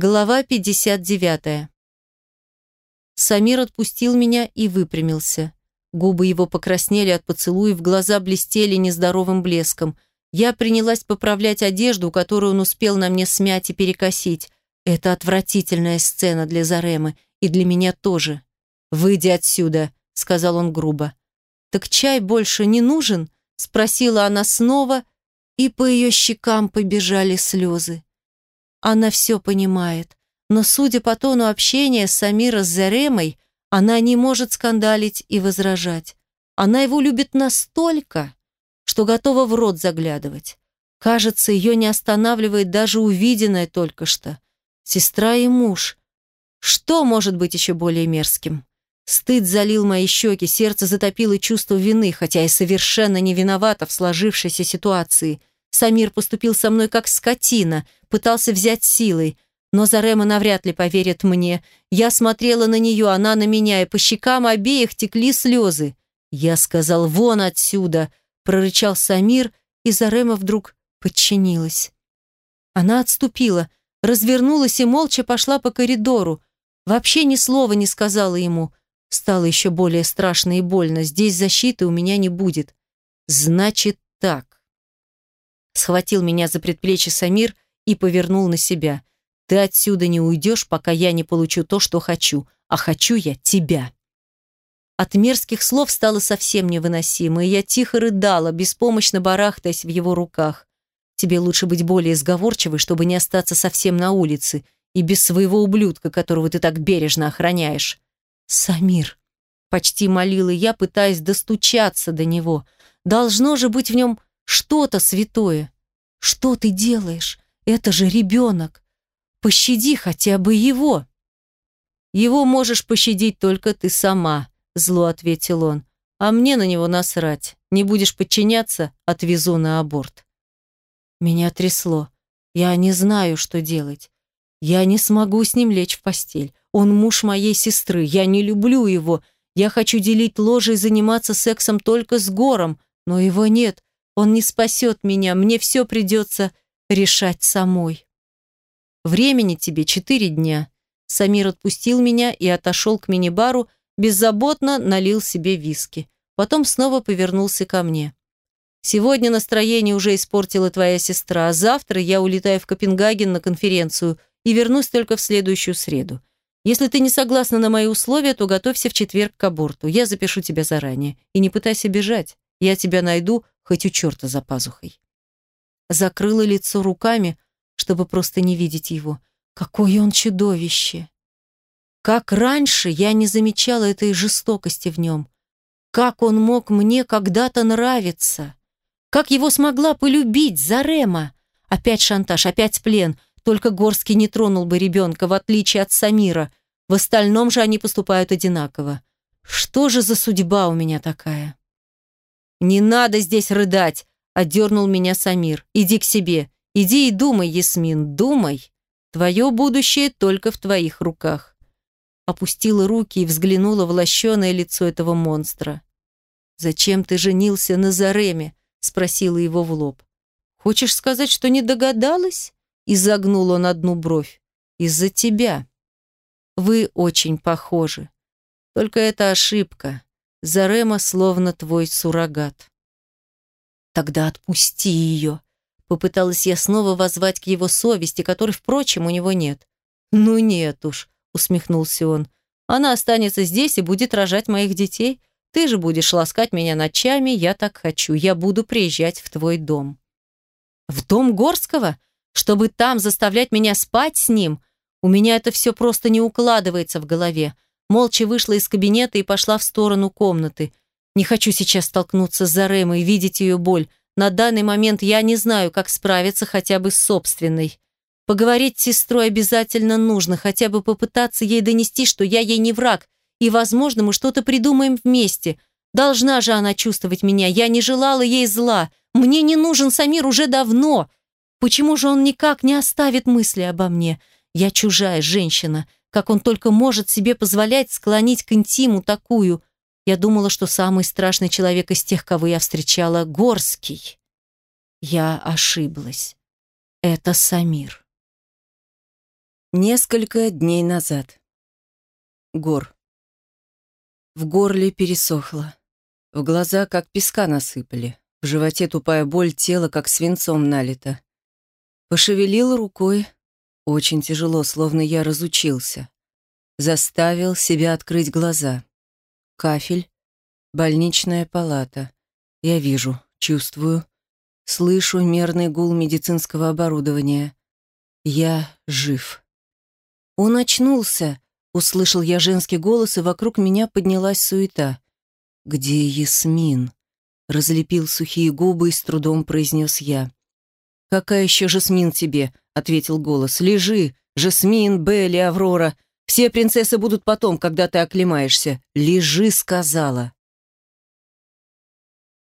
Глава 59. Самир отпустил меня и выпрямился. Губы его покраснели от поцелуев, глаза блестели нездоровым блеском. Я принялась поправлять одежду, которую он успел на мне смять и перекосить. Это отвратительная сцена для Заремы, и для меня тоже. «Выйди отсюда», — сказал он грубо. «Так чай больше не нужен?» — спросила она снова, и по ее щекам побежали слезы. Она все понимает, но, судя по тону общения Самира с Заремой, она не может скандалить и возражать. Она его любит настолько, что готова в рот заглядывать. Кажется, ее не останавливает даже увиденное только что. Сестра и муж. Что может быть еще более мерзким? Стыд залил мои щеки, сердце затопило чувство вины, хотя и совершенно не виновата в сложившейся ситуации. Самир поступил со мной как скотина, пытался взять силой. Но Зарема навряд ли поверит мне. Я смотрела на нее, она на меня, и по щекам обеих текли слезы. Я сказал «вон отсюда», прорычал Самир, и Зарема вдруг подчинилась. Она отступила, развернулась и молча пошла по коридору. Вообще ни слова не сказала ему. Стало еще более страшно и больно. Здесь защиты у меня не будет. Значит так. Схватил меня за предплечье Самир и повернул на себя. Ты отсюда не уйдешь, пока я не получу то, что хочу, а хочу я тебя. От мерзких слов стало совсем невыносимо, и я тихо рыдала, беспомощно барахтаясь в его руках. Тебе лучше быть более сговорчивой, чтобы не остаться совсем на улице и без своего ублюдка, которого ты так бережно охраняешь. Самир, почти молила я, пытаясь достучаться до него. Должно же быть в нем что-то святое. Что ты делаешь? Это же ребенок. Пощади хотя бы его. Его можешь пощадить только ты сама, зло ответил он. А мне на него насрать. Не будешь подчиняться, отвезу на аборт. Меня трясло. Я не знаю, что делать. Я не смогу с ним лечь в постель. Он муж моей сестры. Я не люблю его. Я хочу делить ложе и заниматься сексом только с Гором, но его нет. Он не спасет меня. Мне все придется решать самой. Времени тебе четыре дня. Самир отпустил меня и отошел к мини-бару, беззаботно налил себе виски. Потом снова повернулся ко мне. «Сегодня настроение уже испортила твоя сестра, а завтра я улетаю в Копенгаген на конференцию и вернусь только в следующую среду. Если ты не согласна на мои условия, то готовься в четверг к аборту. Я запишу тебя заранее. И не пытайся бежать. Я тебя найду, хоть у черта за пазухой». Закрыла лицо руками, чтобы просто не видеть его. Какое он чудовище! Как раньше я не замечала этой жестокости в нем. Как он мог мне когда-то нравиться? Как его смогла полюбить Зарема? Опять шантаж, опять плен. Только Горский не тронул бы ребенка, в отличие от Самира. В остальном же они поступают одинаково. Что же за судьба у меня такая? «Не надо здесь рыдать!» — отдернул меня Самир. «Иди к себе. Иди и думай, Ясмин, думай. Твое будущее только в твоих руках. Опустила руки и взглянула в лощеное лицо этого монстра. «Зачем ты женился на Зареме?» спросила его в лоб. «Хочешь сказать, что не догадалась?» изогнул он одну бровь. «Из-за тебя. Вы очень похожи. Только это ошибка. Зарема словно твой суррогат». «Тогда отпусти ее», Попыталась я снова воззвать к его совести, которой, впрочем, у него нет. «Ну нет уж», — усмехнулся он. «Она останется здесь и будет рожать моих детей. Ты же будешь ласкать меня ночами, я так хочу. Я буду приезжать в твой дом». «В дом Горского? Чтобы там заставлять меня спать с ним? У меня это все просто не укладывается в голове». Молча вышла из кабинета и пошла в сторону комнаты. Не хочу сейчас столкнуться с Заремой, видеть ее боль. На данный момент я не знаю, как справиться хотя бы с собственной. Поговорить с сестрой обязательно нужно, хотя бы попытаться ей донести, что я ей не враг, и, возможно, мы что-то придумаем вместе. Должна же она чувствовать меня, я не желала ей зла. Мне не нужен Самир уже давно. Почему же он никак не оставит мысли обо мне? Я чужая женщина, как он только может себе позволять склонить к интиму такую, я думала, что самый страшный человек из тех, кого я встречала, Горский. Я ошиблась. Это Самир. Несколько дней назад. Гор. В горле пересохло. В глаза как песка насыпали. В животе тупая боль, тело как свинцом налито. Пошевелил рукой. Очень тяжело, словно я разучился. Заставил себя открыть глаза. Кафель. Больничная палата. Я вижу, чувствую. Слышу мерный гул медицинского оборудования. Я жив. «Он очнулся!» — услышал я женский голос, и вокруг меня поднялась суета. «Где Ясмин?» — разлепил сухие губы и с трудом произнес я. «Какая еще Жасмин тебе?» — ответил голос. «Лежи! Жасмин, Белли, Аврора. Все принцессы будут потом, когда ты оклемаешься. Лежи!» — сказала.